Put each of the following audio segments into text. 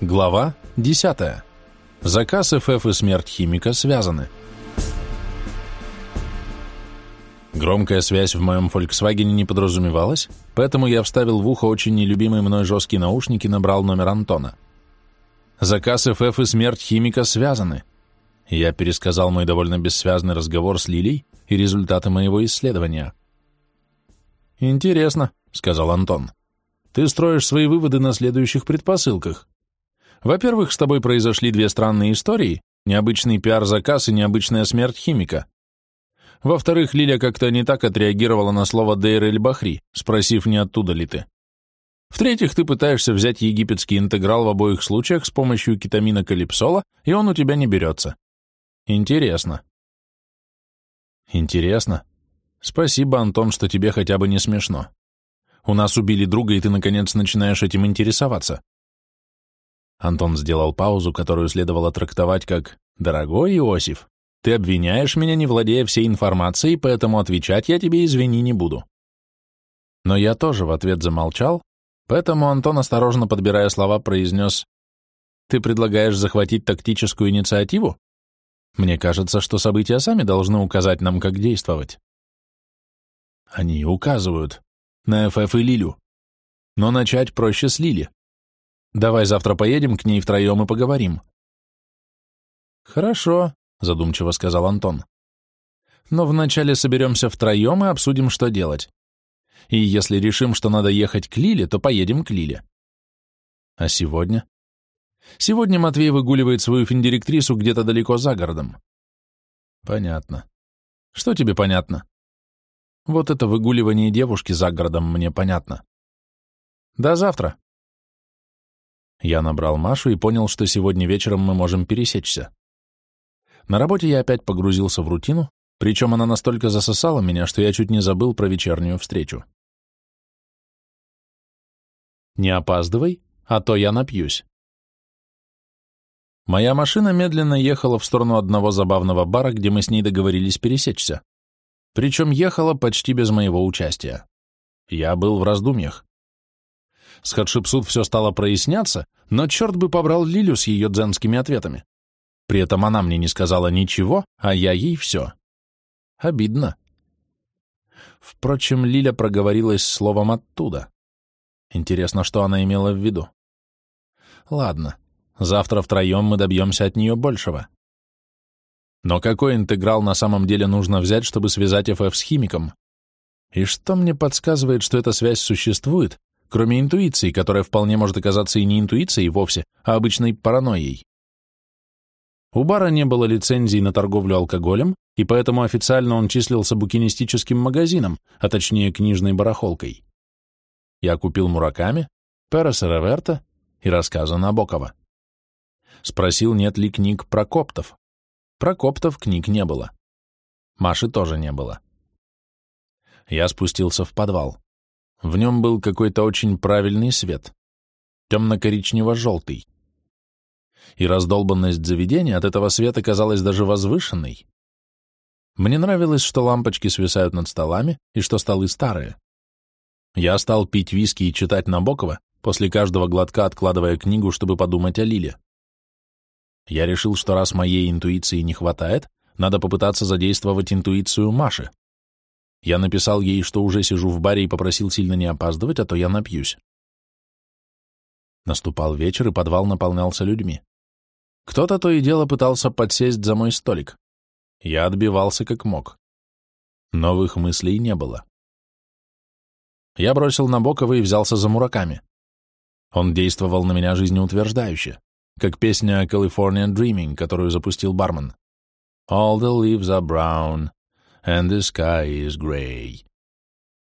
Глава 10. Заказ ФФ и смерть химика связаны. Громкая связь в моем Volkswagen не подразумевалась, поэтому я вставил в ухо очень нелюбимые мной жесткие наушники и набрал номер Антона. Заказ ФФ и смерть химика связаны. Я пересказал мой довольно бессвязный разговор с Лилей и результаты моего исследования. «Интересно», — сказал Антон. «Ты строишь свои выводы на следующих предпосылках. Во-первых, с тобой произошли две странные истории, необычный пиар-заказ и необычная смерть химика. Во-вторых, Лиля как-то не так отреагировала на слово «Дейр эль-Бахри», спросив, не оттуда ли ты. В-третьих, ты пытаешься взять египетский интеграл в обоих случаях с помощью кетамина калипсола, и он у тебя не берется. Интересно. Интересно. Спасибо, Антон, что тебе хотя бы не смешно. У нас убили друга, и ты, наконец, начинаешь этим интересоваться. Антон сделал паузу, которую следовало трактовать как «Дорогой Иосиф, ты обвиняешь меня, не владея всей информацией, поэтому отвечать я тебе, извини, не буду». Но я тоже в ответ замолчал, поэтому Антон, осторожно подбирая слова, произнес «Ты предлагаешь захватить тактическую инициативу? Мне кажется, что события сами должны указать нам, как действовать». Они указывают. На ФФ и Лилю. Но начать проще с Лили. Давай завтра поедем к ней втроем и поговорим. Хорошо, задумчиво сказал Антон. Но вначале соберемся втроем и обсудим, что делать. И если решим, что надо ехать к Лиле, то поедем к Лиле. А сегодня? Сегодня Матвей выгуливает свою финдиректрису где-то далеко за городом. Понятно. Что тебе понятно? Вот это выгуливание девушки за городом мне понятно. До завтра. Я набрал Машу и понял, что сегодня вечером мы можем пересечься. На работе я опять погрузился в рутину, причем она настолько засосала меня, что я чуть не забыл про вечернюю встречу. Не опаздывай, а то я напьюсь. Моя машина медленно ехала в сторону одного забавного бара, где мы с ней договорились пересечься. Причем ехала почти без моего участия. Я был в раздумьях. С Хатшепсут все стало проясняться, но черт бы побрал Лилю с ее дзенскими ответами. При этом она мне не сказала ничего, а я ей все. Обидно. Впрочем, Лиля проговорилась словом оттуда. Интересно, что она имела в виду. Ладно, завтра втроем мы добьемся от нее большего. Но какой интеграл на самом деле нужно взять, чтобы связать ФФ с химиком? И что мне подсказывает, что эта связь существует, кроме интуиции, которая вполне может оказаться и не интуицией вовсе, а обычной паранойей. У бара не было лицензии на торговлю алкоголем, и поэтому официально он числился букинистическим магазином, а точнее книжной барахолкой. Я купил Мураками, Переса Реверта и рассказы Набокова. Спросил, нет ли книг про коптов. Про коптов книг не было. Маши тоже не было. Я спустился в подвал. В нем был какой-то очень правильный свет, темно-коричнево-желтый. И раздолбанность заведения от этого света казалась даже возвышенной. Мне нравилось, что лампочки свисают над столами и что столы старые. Я стал пить виски и читать Набокова, после каждого глотка откладывая книгу, чтобы подумать о Лиле. Я решил, что раз моей интуиции не хватает, надо попытаться задействовать интуицию Маши. Я написал ей, что уже сижу в баре и попросил сильно не опаздывать, а то я напьюсь. Наступал вечер, и подвал наполнялся людьми. Кто-то то и дело пытался подсесть за мой столик. Я отбивался как мог. Новых мыслей не было. Я бросил Набокова и взялся за Мураками. Он действовал на меня жизнеутверждающе, как песня «California Dreaming», которую запустил бармен. «All the leaves are brown, and the sky is gray.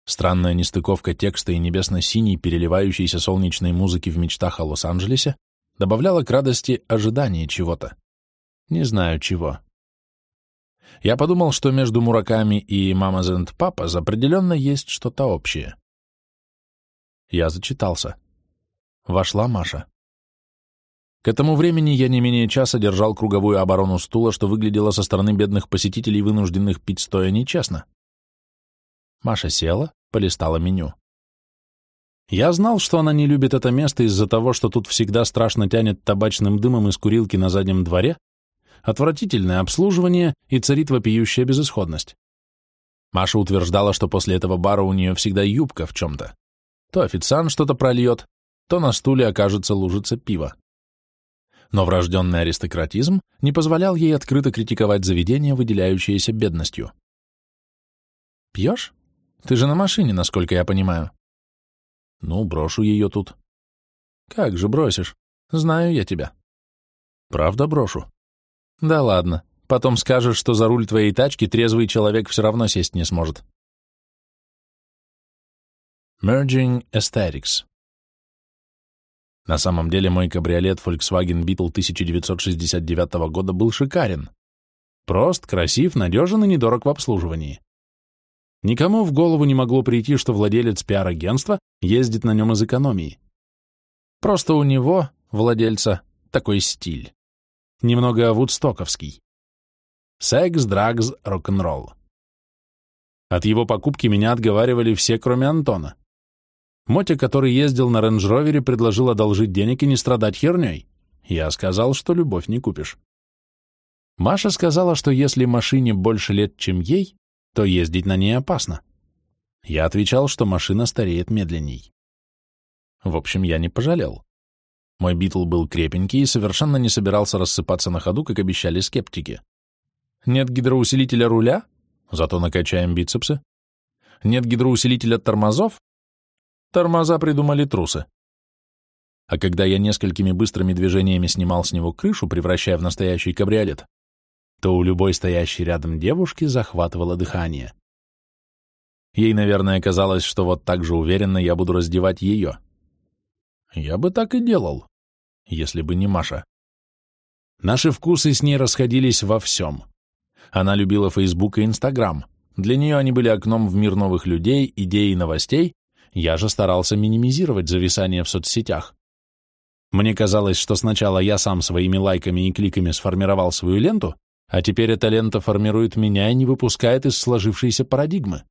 Странная нестыковка текста и небесно-синей, переливающейся солнечной музыки в мечтах о Лос-Анджелесе добавляла к радости ожидание чего-то. Не знаю чего. Я подумал, что между Мураками и Мамаз энд Папаз определенно есть что-то общее. Я зачитался. Вошла Маша. К этому времени я не менее часа держал круговую оборону стула, что выглядело со стороны бедных посетителей, вынужденных пить стоя нечестно. Маша села, полистала меню. Я знал, что она не любит это место из-за того, что тут всегда страшно тянет табачным дымом из курилки на заднем дворе, отвратительное обслуживание и царит вопиющая безысходность. Маша утверждала, что после этого бара у нее всегда юбка в чем-то. То официант что-то прольет, то на стуле окажется лужица пива. Но врожденный аристократизм не позволял ей открыто критиковать заведение, выделяющееся бедностью. «Пьешь? Ты же на машине, насколько я понимаю». «Ну, брошу ее тут». «Как же бросишь? Знаю я тебя». «Правда брошу?» «Да ладно. Потом скажешь, что за руль твоей тачки трезвый человек все равно сесть не сможет». Merging Aesthetics На самом деле мой кабриолет Volkswagen Beetle 1969 года был шикарен. Прост, красив, надежен и недорог в обслуживании. Никому в голову не могло прийти, что владелец пиар-агентства ездит на нем из экономии. Просто у него, владельца, такой стиль. Немного вудстоковский. Секс, драгс, рок-н-ролл. От его покупки меня отговаривали все, кроме Антона. Мотя, который ездил на рейндж-ровере, предложил одолжить денег и не страдать херней. Я сказал, что любовь не купишь. Маша сказала, что если машине больше лет, чем ей, то ездить на ней опасно. Я отвечал, что машина стареет медленней. В общем, я не пожалел. Мой Битл был крепенький и совершенно не собирался рассыпаться на ходу, как обещали скептики. Нет гидроусилителя руля? Зато накачаем бицепсы. Нет гидроусилителя тормозов? Тормоза придумали трусы. А когда я несколькими быстрыми движениями снимал с него крышу, превращая в настоящий кабриолет, то у любой стоящей рядом девушки захватывало дыхание. Ей, наверное, казалось, что вот так же уверенно я буду раздевать ее. Я бы так и делал, если бы не Маша. Наши вкусы с ней расходились во всем. Она любила Фейсбук и Инстаграм. Для нее они были окном в мир новых людей, идей и новостей, я же старался минимизировать зависание в соцсетях. Мне казалось, что сначала я сам своими лайками и кликами сформировал свою ленту, а теперь эта лента формирует меня и не выпускает из сложившейся парадигмы.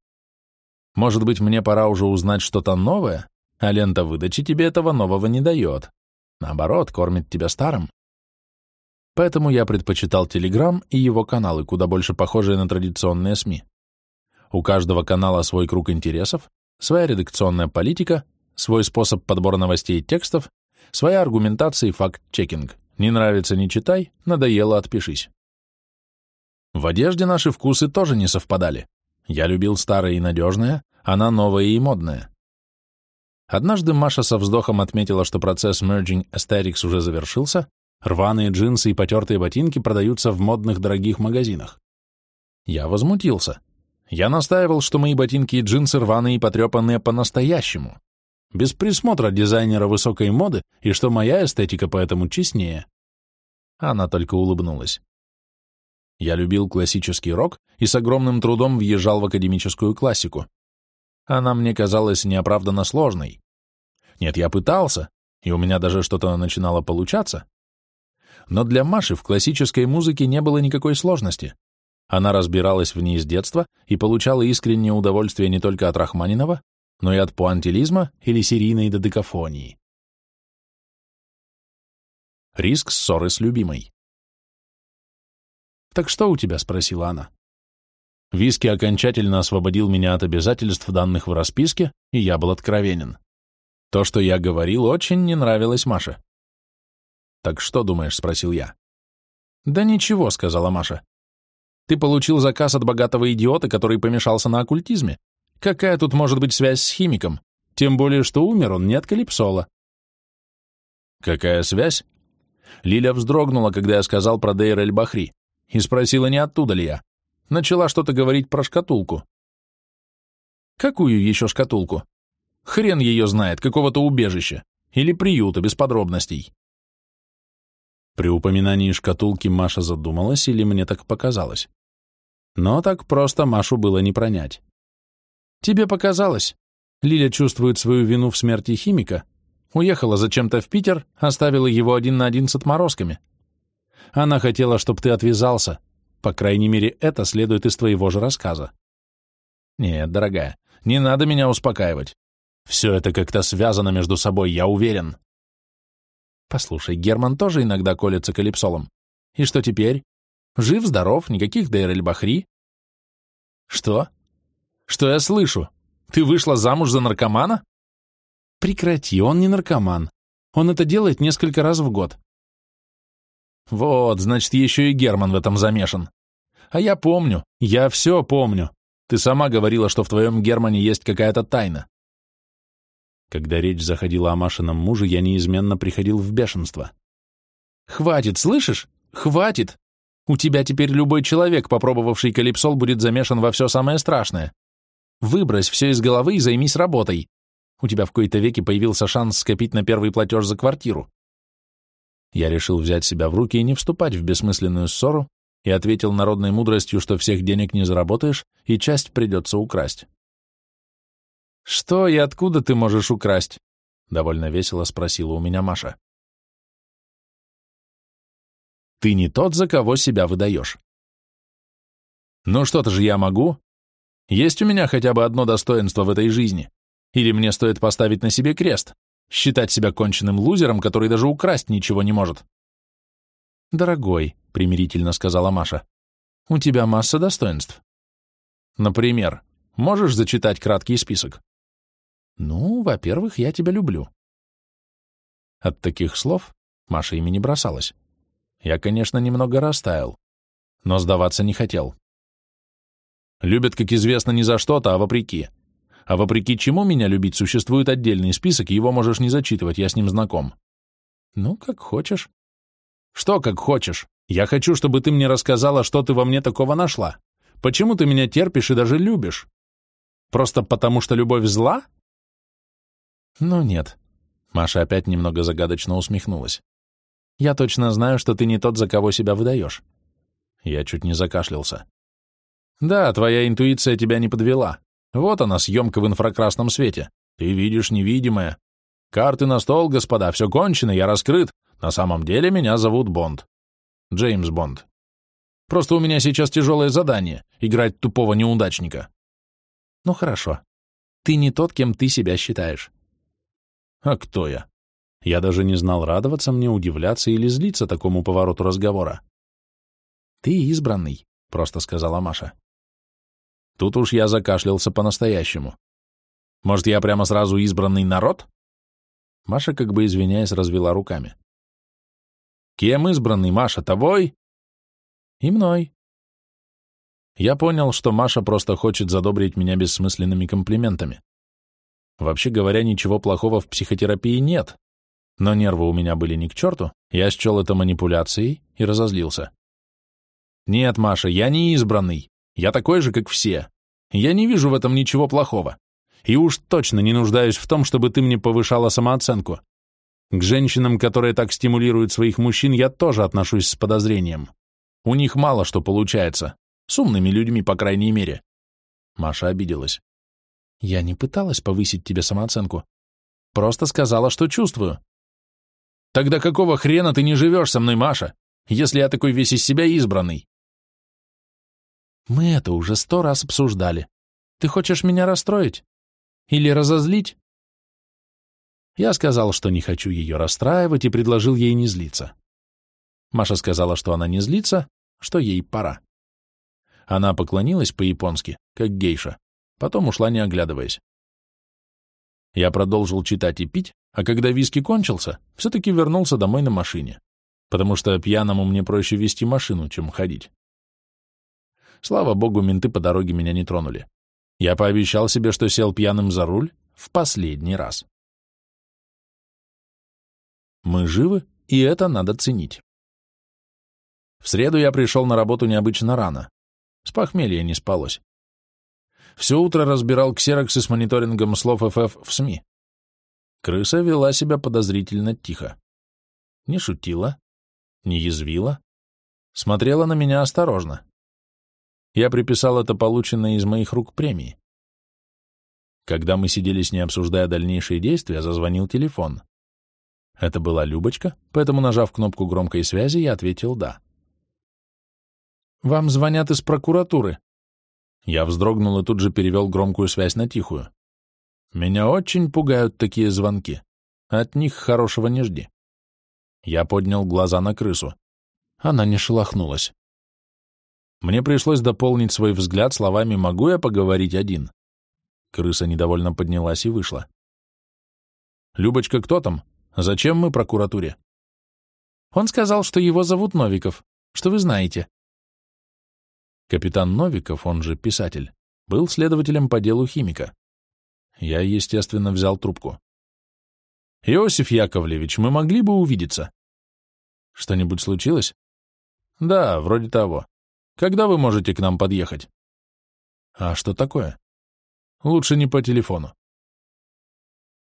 Может быть, мне пора уже узнать что-то новое, а лента выдачи тебе этого нового не дает. Наоборот, кормит тебя старым. Поэтому я предпочитал Телеграм и его каналы, куда больше похожие на традиционные СМИ. У каждого канала свой круг интересов, своя редакционная политика, свой способ подбора новостей и текстов, своя аргументация и факт-чекинг. Не нравится – не читай, надоело – отпишись. В одежде наши вкусы тоже не совпадали. Я любил старое и надежное, она новое и модное. Однажды Маша со вздохом отметила, что процесс merging aesthetics уже завершился, рваные джинсы и потертые ботинки продаются в модных дорогих магазинах. Я возмутился. Я настаивал, что мои ботинки и джинсы рваные и потрепанные по-настоящему, без присмотра дизайнера высокой моды, и что моя эстетика поэтому честнее. Она только улыбнулась. Я любил классический рок и с огромным трудом въезжал в академическую классику. Она мне казалась неоправданно сложной. Нет, я пытался, и у меня даже что-то начинало получаться. Но для Маши в классической музыке не было никакой сложности. Она разбиралась в ней с детства и получала искреннее удовольствие не только от Рахманинова, но и от пуантилизма или серийной додекафонии. Риск ссоры с любимой. «Так что у тебя?» — спросила она. Виски окончательно освободил меня от обязательств, данных в расписке, и я был откровенен. То, что я говорил, очень не нравилось Маше. «Так что думаешь?» — спросил я. «Да ничего», — сказала Маша. «Ты получил заказ от богатого идиота, который помешался на оккультизме. Какая тут может быть связь с химиком? Тем более, что умер он не от калипсола». «Какая связь?» Лиля вздрогнула, когда я сказал про Дейр эль-Бахри и спросила, не оттуда ли я. Начала что-то говорить про шкатулку. Какую еще шкатулку? Хрен ее знает, какого-то убежища. Или приюта, без подробностей. При упоминании шкатулки Маша задумалась, или мне так показалось. Но так просто Машу было не пронять. Тебе показалось. Лиля чувствует свою вину в смерти химика. Уехала зачем-то в Питер, оставила его один на один с отморозками. Она хотела, чтобы ты отвязался. По крайней мере, это следует из твоего же рассказа. Нет, дорогая, не надо меня успокаивать. Все это как-то связано между собой, я уверен. Послушай, Герман тоже иногда колется калипсолом. И что теперь? Жив-здоров, никаких Дейр-эль-Бахри. Что? Что я слышу? Ты вышла замуж за наркомана? Прекрати, он не наркоман. Он это делает несколько раз в год. Вот, значит, еще и Герман в этом замешан. А я помню, я все помню. Ты сама говорила, что в твоем Германе есть какая-то тайна. Когда речь заходила о Машином муже, я неизменно приходил в бешенство. Хватит, слышишь? Хватит! У тебя теперь любой человек, попробовавший калипсол, будет замешан во все самое страшное. Выбрось все из головы и займись работой. У тебя в кои-то веки появился шанс скопить на первый платеж за квартиру. Я решил взять себя в руки и не вступать в бессмысленную ссору, и ответил народной мудростью, что всех денег не заработаешь, и часть придется украсть. «Что и откуда ты можешь украсть?» — довольно весело спросила у меня Маша. «Ты не тот, за кого себя выдаешь». «Ну что-то же я могу. Есть у меня хотя бы одно достоинство в этой жизни. Или мне стоит поставить на себе крест, считать себя конченным лузером, который даже украсть ничего не может?» «Дорогой», — примирительно сказала Маша, — «у тебя масса достоинств». «Например, можешь зачитать краткий список?» «Ну, во-первых, я тебя люблю». От таких слов Маша ими не бросалась. Я, конечно, немного растаял, но сдаваться не хотел. Любят, как известно, не за что-то, а вопреки. А вопреки чему меня любить, существует отдельный список, его можешь не зачитывать, я с ним знаком. Ну, как хочешь. Что как хочешь? Я хочу, чтобы ты мне рассказала, что ты во мне такого нашла. Почему ты меня терпишь и даже любишь? Просто потому, что любовь зла? Ну нет. Маша опять немного загадочно усмехнулась. Я точно знаю, что ты не тот, за кого себя выдаешь. Я чуть не закашлялся. Да, твоя интуиция тебя не подвела. Вот она, съемка в инфракрасном свете. Ты видишь невидимое. Карты на стол, господа, все кончено, я раскрыт. На самом деле меня зовут Бонд. Джеймс Бонд. Просто у меня сейчас тяжелое задание — играть тупого неудачника. Ну хорошо. Ты не тот, кем ты себя считаешь. А кто я? Я даже не знал, радоваться мне, удивляться или злиться такому повороту разговора. Ты избранный, просто сказала Маша. Тут уж я закашлялся по-настоящему. Может, я прямо сразу избранный народ? Маша, как бы извиняясь, развела руками. Кем избранный, Маша, тобой? И мной. Я понял, что Маша просто хочет задобрить меня бессмысленными комплиментами. Вообще говоря, ничего плохого в психотерапии нет, но нервы у меня были ни к черту, я счел это манипуляцией и разозлился. Нет, Маша, я не избранный, я такой же, как все. Я не вижу в этом ничего плохого. И уж точно не нуждаюсь в том, чтобы ты мне повышала самооценку. К женщинам, которые так стимулируют своих мужчин, я тоже отношусь с подозрением. У них мало что получается. С умными людьми, по крайней мере. Маша обиделась. Я не пыталась повысить тебе самооценку. Просто сказала, что чувствую. Тогда какого хрена ты не живешь со мной, Маша, если я такой весь из себя избранный? Мы это уже сто раз обсуждали. Ты хочешь меня расстроить? Или разозлить? Я сказал, что не хочу ее расстраивать, и предложил ей не злиться. Маша сказала, что она не злится, что ей пора. Она поклонилась по-японски, как гейша, потом ушла, не оглядываясь. Я продолжил читать и пить, а когда виски кончился, все-таки вернулся домой на машине, потому что пьяному мне проще вести машину, чем ходить. Слава богу, менты по дороге меня не тронули. Я пообещал себе, что сел пьяным за руль в последний раз. Мы живы, и это надо ценить. В среду я пришел на работу необычно рано. С похмелья не спалось. Все утро разбирал ксероксы с мониторингом слов ФФ в СМИ. Крыса вела себя подозрительно тихо. Не шутила, не язвила, смотрела на меня осторожно. Я приписал это полученное из моих рук премии. Когда мы сидели с ней, обсуждая дальнейшие действия, зазвонил телефон. Это была Любочка, поэтому, нажав кнопку громкой связи, я ответил «да». «Вам звонят из прокуратуры». Я вздрогнул и тут же перевел громкую связь на тихую. Меня очень пугают такие звонки. От них хорошего не жди. Я поднял глаза на крысу. Она не шелохнулась. Мне пришлось дополнить свой взгляд словами «могу я поговорить один?». Крыса недовольно поднялась и вышла. «Любочка, кто там? Зачем мы прокуратуре?» Он сказал, что его зовут Новиков, что вы знаете. Капитан Новиков, он же писатель, был следователем по делу химика. Я, естественно, взял трубку. «Иосиф Яковлевич, мы могли бы увидеться?» «Что-нибудь случилось?» «Да, вроде того. Когда вы можете к нам подъехать?» «А что такое?» «Лучше не по телефону».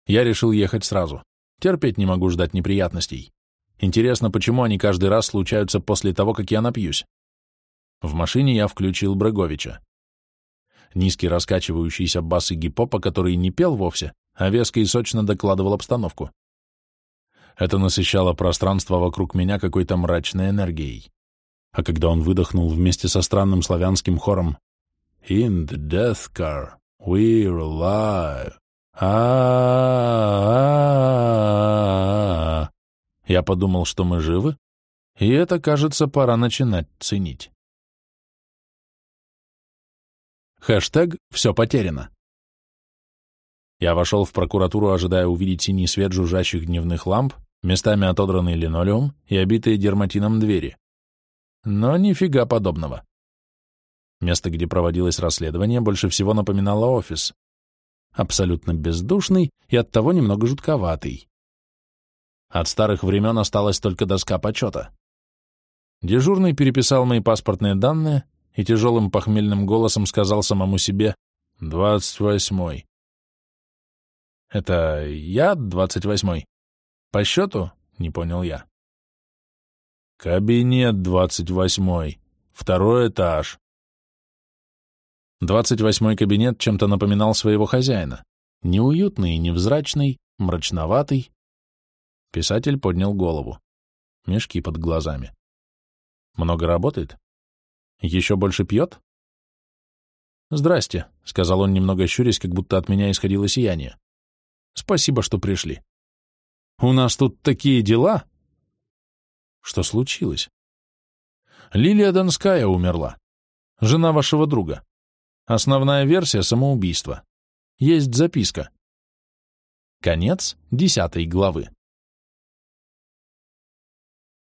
Я решил ехать сразу. Терпеть не могу ждать неприятностей. Интересно, почему они каждый раз случаются после того, как я напьюсь? В машине я включил Бреговича. Низкий раскачивающийся бас и гипопа, который не пел вовсе, а веско и сочно докладывал обстановку. Это насыщало пространство вокруг меня какой-то мрачной энергией. А когда он выдохнул вместе со странным славянским хором «In the death car, we're alive», а Я подумал, что мы живы, и это, кажется, пора начинать ценить. Хэштег «Все потеряно». Я вошел в прокуратуру, ожидая увидеть синий свет жужжащих дневных ламп, местами отодранный линолеум и обитые дерматином двери. Но нифига подобного. Место, где проводилось расследование, больше всего напоминало офис. Абсолютно бездушный и оттого немного жутковатый. От старых времен осталась только доска почета. Дежурный переписал мои паспортные данные и тяжелым похмельным голосом сказал самому себе «Двадцать восьмой». «Это я двадцать восьмой?» «По счету?» — не понял я. «Кабинет двадцать восьмой. Второй этаж». Двадцать восьмой кабинет чем-то напоминал своего хозяина. Неуютный и невзрачный, мрачноватый. Писатель поднял голову. Мешки под глазами. Много работает? Еще больше пьет? «Здрасте», — сказал он, немного щурясь, как будто от меня исходило сияние. «Спасибо, что пришли. У нас тут такие дела!» «Что случилось?» «Лилия Донская умерла. Жена вашего друга. Основная версия — самоубийства. Есть записка». Конец десятой главы.